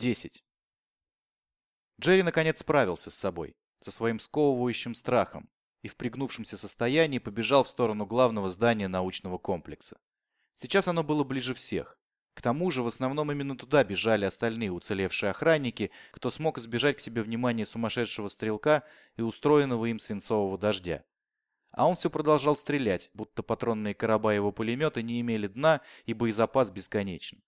10. Джерри наконец справился с собой, со своим сковывающим страхом, и в пригнувшемся состоянии побежал в сторону главного здания научного комплекса. Сейчас оно было ближе всех. К тому же в основном именно туда бежали остальные уцелевшие охранники, кто смог избежать к себе внимания сумасшедшего стрелка и устроенного им свинцового дождя. А он все продолжал стрелять, будто патронные короба его пулемета не имели дна и боезапас бесконечен.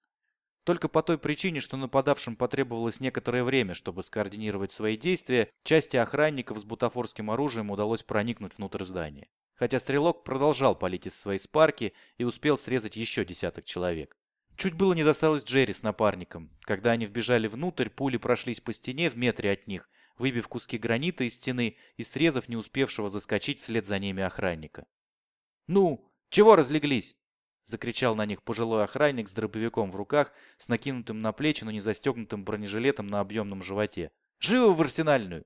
Только по той причине, что нападавшим потребовалось некоторое время, чтобы скоординировать свои действия, части охранников с бутафорским оружием удалось проникнуть внутрь здания. Хотя стрелок продолжал палить из своей спарки и успел срезать еще десяток человек. Чуть было не досталось Джерри с напарником. Когда они вбежали внутрь, пули прошлись по стене в метре от них, выбив куски гранита из стены и срезав не успевшего заскочить вслед за ними охранника. «Ну, чего разлеглись?» — закричал на них пожилой охранник с дробовиком в руках, с накинутым на плечи, но не застегнутым бронежилетом на объемном животе. «Живо в арсенальную!»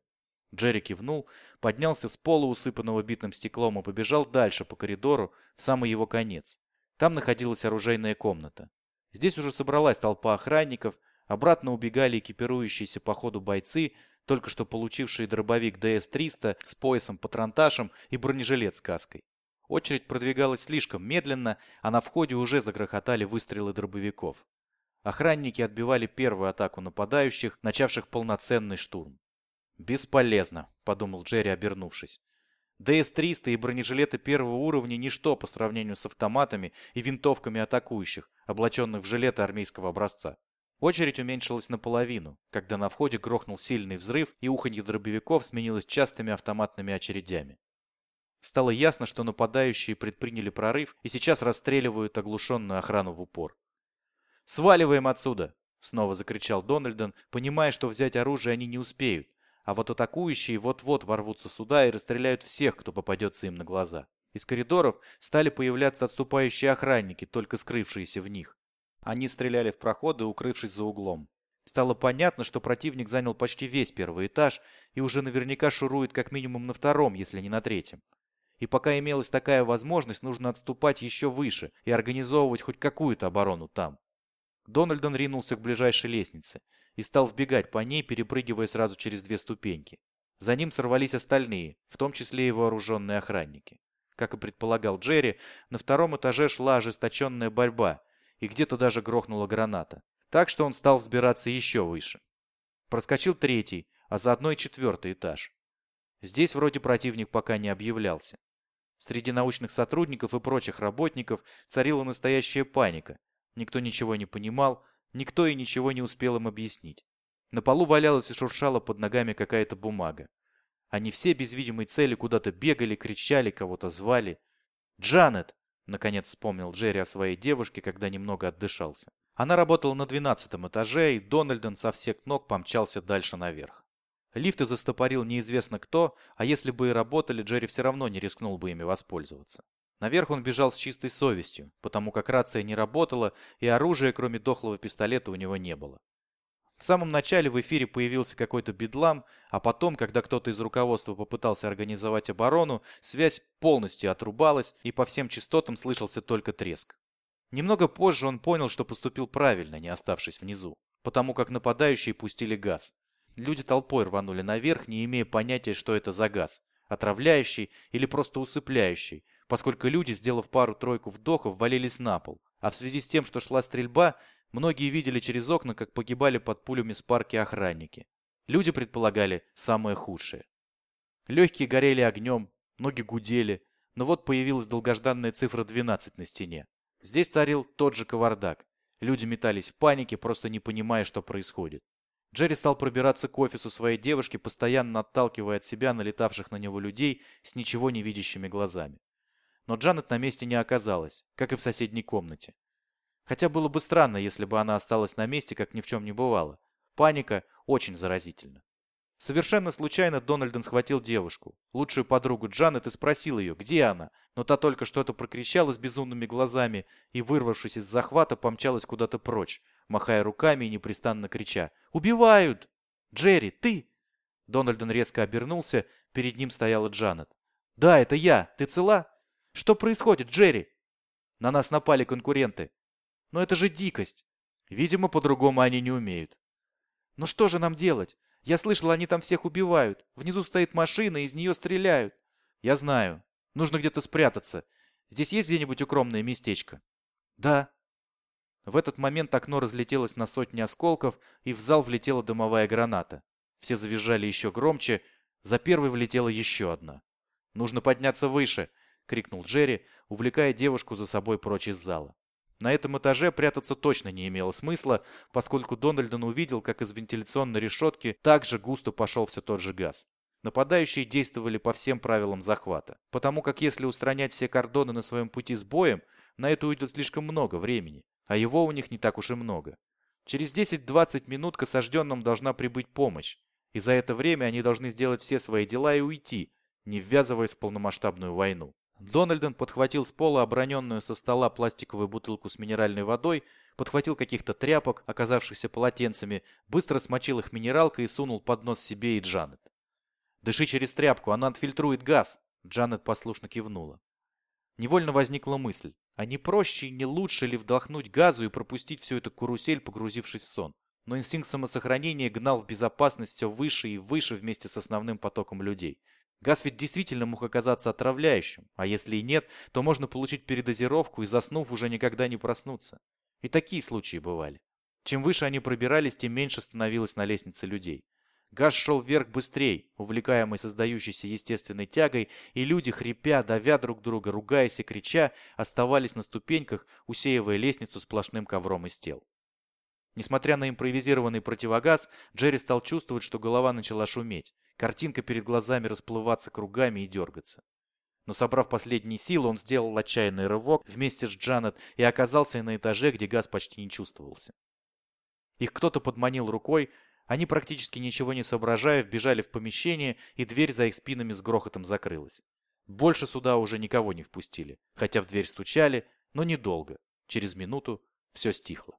Джерри кивнул, поднялся с пола, усыпанного битым стеклом, и побежал дальше по коридору, в самый его конец. Там находилась оружейная комната. Здесь уже собралась толпа охранников, обратно убегали экипирующиеся по ходу бойцы, только что получившие дробовик ДС-300 с поясом-патронташем и бронежилет с каской. Очередь продвигалась слишком медленно, а на входе уже загрохотали выстрелы дробовиков. Охранники отбивали первую атаку нападающих, начавших полноценный штурм. «Бесполезно», — подумал Джерри, обернувшись. ДС-300 и бронежилеты первого уровня – ничто по сравнению с автоматами и винтовками атакующих, облаченных в жилеты армейского образца. Очередь уменьшилась наполовину, когда на входе грохнул сильный взрыв и уханье дробовиков сменилось частыми автоматными очередями. Стало ясно, что нападающие предприняли прорыв и сейчас расстреливают оглушенную охрану в упор. «Сваливаем отсюда!» — снова закричал Дональден, понимая, что взять оружие они не успеют, а вот атакующие вот-вот ворвутся сюда и расстреляют всех, кто попадется им на глаза. Из коридоров стали появляться отступающие охранники, только скрывшиеся в них. Они стреляли в проходы, укрывшись за углом. Стало понятно, что противник занял почти весь первый этаж и уже наверняка шурует как минимум на втором, если не на третьем. И пока имелась такая возможность, нужно отступать еще выше и организовывать хоть какую-то оборону там. Дональдон ринулся к ближайшей лестнице и стал вбегать по ней, перепрыгивая сразу через две ступеньки. За ним сорвались остальные, в том числе и вооруженные охранники. Как и предполагал Джерри, на втором этаже шла ожесточенная борьба, и где-то даже грохнула граната. Так что он стал взбираться еще выше. Проскочил третий, а заодно и четвертый этаж. Здесь вроде противник пока не объявлялся. Среди научных сотрудников и прочих работников царила настоящая паника. Никто ничего не понимал, никто и ничего не успел им объяснить. На полу валялась и шуршала под ногами какая-то бумага. Они все без видимой цели куда-то бегали, кричали, кого-то звали. «Джанет!» — наконец вспомнил Джерри о своей девушке, когда немного отдышался. Она работала на двенадцатом этаже, и Дональден со всех ног помчался дальше наверх. Лифты застопорил неизвестно кто, а если бы и работали, Джерри все равно не рискнул бы ими воспользоваться. Наверх он бежал с чистой совестью, потому как рация не работала, и оружия, кроме дохлого пистолета, у него не было. В самом начале в эфире появился какой-то бедлам, а потом, когда кто-то из руководства попытался организовать оборону, связь полностью отрубалась, и по всем частотам слышался только треск. Немного позже он понял, что поступил правильно, не оставшись внизу, потому как нападающие пустили газ. Люди толпой рванули наверх, не имея понятия, что это за газ. Отравляющий или просто усыпляющий, поскольку люди, сделав пару-тройку вдохов, валились на пол. А в связи с тем, что шла стрельба, многие видели через окна, как погибали под пулями с парки охранники. Люди предполагали самое худшее. Легкие горели огнем, ноги гудели, но вот появилась долгожданная цифра 12 на стене. Здесь царил тот же кавардак. Люди метались в панике, просто не понимая, что происходит. Джерри стал пробираться к офису своей девушки, постоянно отталкивая от себя налетавших на него людей с ничего не видящими глазами. Но Джанет на месте не оказалась, как и в соседней комнате. Хотя было бы странно, если бы она осталась на месте, как ни в чем не бывало. Паника очень заразительна. Совершенно случайно Дональден схватил девушку, лучшую подругу Джанет, и спросил ее, где она, но та только что-то прокричала с безумными глазами и, вырвавшись из захвата, помчалась куда-то прочь, махая руками и непрестанно крича «Убивают! Джерри, ты!» Дональден резко обернулся, перед ним стояла Джанет. «Да, это я. Ты цела? Что происходит, Джерри?» «На нас напали конкуренты». «Но это же дикость!» «Видимо, по-другому они не умеют». «Но что же нам делать? Я слышал, они там всех убивают. Внизу стоит машина, из нее стреляют». «Я знаю. Нужно где-то спрятаться. Здесь есть где-нибудь укромное местечко?» «Да». В этот момент окно разлетелось на сотни осколков, и в зал влетела дымовая граната. Все завизжали еще громче. За первой влетела еще одна. «Нужно подняться выше!» — крикнул Джерри, увлекая девушку за собой прочь из зала. На этом этаже прятаться точно не имело смысла, поскольку Дональдон увидел, как из вентиляционной решетки также густо пошел все тот же газ. Нападающие действовали по всем правилам захвата, потому как если устранять все кордоны на своем пути с боем, на это уйдет слишком много времени, а его у них не так уж и много. Через 10-20 минут к осажденным должна прибыть помощь, и за это время они должны сделать все свои дела и уйти, не ввязываясь в полномасштабную войну. Дональден подхватил с пола оброненную со стола пластиковую бутылку с минеральной водой, подхватил каких-то тряпок, оказавшихся полотенцами, быстро смочил их минералкой и сунул под нос себе и Джанет. «Дыши через тряпку, она отфильтрует газ!» Джанет послушно кивнула. Невольно возникла мысль, а не проще и не лучше ли вдохнуть газу и пропустить всю эту карусель, погрузившись в сон? Но инстинкт самосохранения гнал в безопасность все выше и выше вместе с основным потоком людей – Газ ведь действительно мог оказаться отравляющим, а если и нет, то можно получить передозировку и, заснув, уже никогда не проснуться. И такие случаи бывали. Чем выше они пробирались, тем меньше становилось на лестнице людей. Газ шел вверх быстрее, увлекаемый создающейся естественной тягой, и люди, хрипя, давя друг друга, ругаясь и крича, оставались на ступеньках, усеивая лестницу сплошным ковром из тел. Несмотря на импровизированный противогаз, Джерри стал чувствовать, что голова начала шуметь. Картинка перед глазами расплываться кругами и дергаться. Но собрав последние силы, он сделал отчаянный рывок вместе с Джанет и оказался на этаже, где газ почти не чувствовался. Их кто-то подманил рукой, они практически ничего не соображая вбежали в помещение, и дверь за их спинами с грохотом закрылась. Больше сюда уже никого не впустили, хотя в дверь стучали, но недолго. Через минуту все стихло.